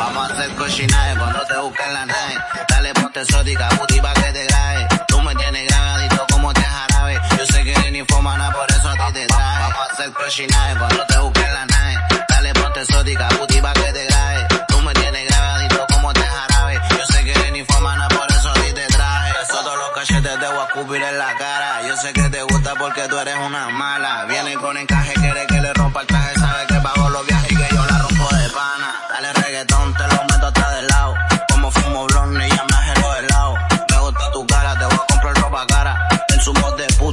Vamos a hacer cochinaje cuando te busquen la nave. Dale ponte exótica, puti pa' que te grabe. Tú me tienes grabadito como te jarabe. Yo sé que eres fomana, por eso a ti te trae. Vamos a hacer cochinaje cuando te busquen la nave. Dale ponte exótica, puti pa' que te grabe. Tú me tienes grabadito como te jarabe. Yo sé que eres fomana, por eso a ti te traje. Todos los cachetes te voy a escupir en la cara. Yo sé que te gusta porque tú eres una mala. Viene con encaje, quiere que le rompa el traje,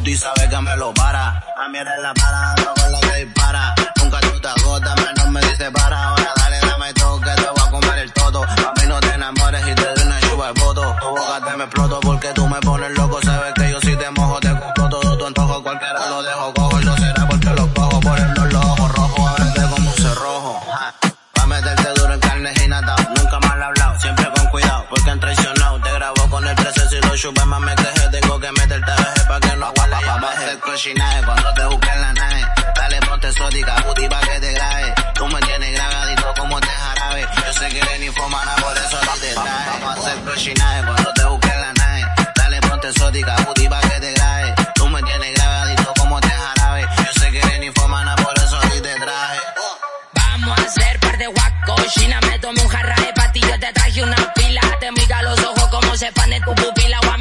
y sabe que me lo para. A mí eres la para, no con la que dispara. Nunca tú te agotas, menos me dice para. Ahora dale, dame todo que te voy a comer el todo. A mí no te enamores y te doy una chupa de voto. Tu me exploto porque tú me pones loco. Sabes que yo si te mojo, te cumplo todo tu antojo. Cualquiera lo dejo cojo y no será porque lo cojo. Ponernos los ojos rojos, a verte como un cerrojo. Ja. Meterte duro en carne y nata. Nunca mal hablado, siempre con cuidado. Porque han traicionado. Te grabo con el 13 si lo chupes más me quejé. Tengo que meterte no aguante. Vamos a hacer cochinaje cuando te busquen la nave. Dale ponte exótica, puti pa' que te grabe. Tú me tienes grabadito como te jarabe. Yo sé que eres fomana, por eso no te traje. Vamos a hacer cochinaje cuando te busquen la nave. Dale ponte exótica, puti pa' que te grabe. Tú me tienes grabadito como te jarabe. Yo sé que eres fomana, por eso ti te traje. Vamos a hacer par de guacochina. Me tomé un jarra de patillo, te traje una pila. Te mira los ojos como se expande tu pupila. Voy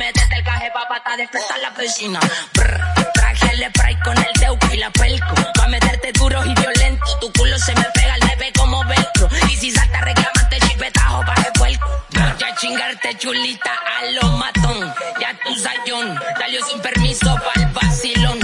a meterte el caje pa' pata despertar la piscina. Brr, traje el spray con el teuco y la pelco. Pa' meterte duro y violento. Tu culo se me pega al nepe como velcro. Y si salta reclamante chipetajo pa' que puerco. Ya chingarte chulita a lo matón. Ya tu sayón. Salió sin permiso pa'l vacilón.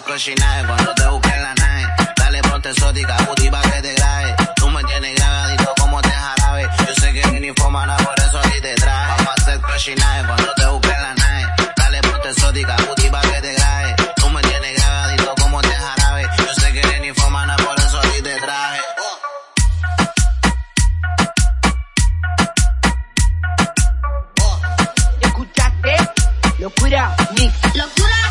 cochinaje cuando te busque en la nave. Dale ponte exótica, booty pa' que te grabe. Tú me tienes grabadito como te jarabe. Yo sé que ni fomana, por eso aquí te traje. Vamos a hacer cochinaje cuando te busque en la nave. Dale ponte exótica, booty pa' que te grabe. Tú me tienes grabadito como te jarabe. Yo sé que ni fomana, por eso aquí te traje. Locura, mix. Locura.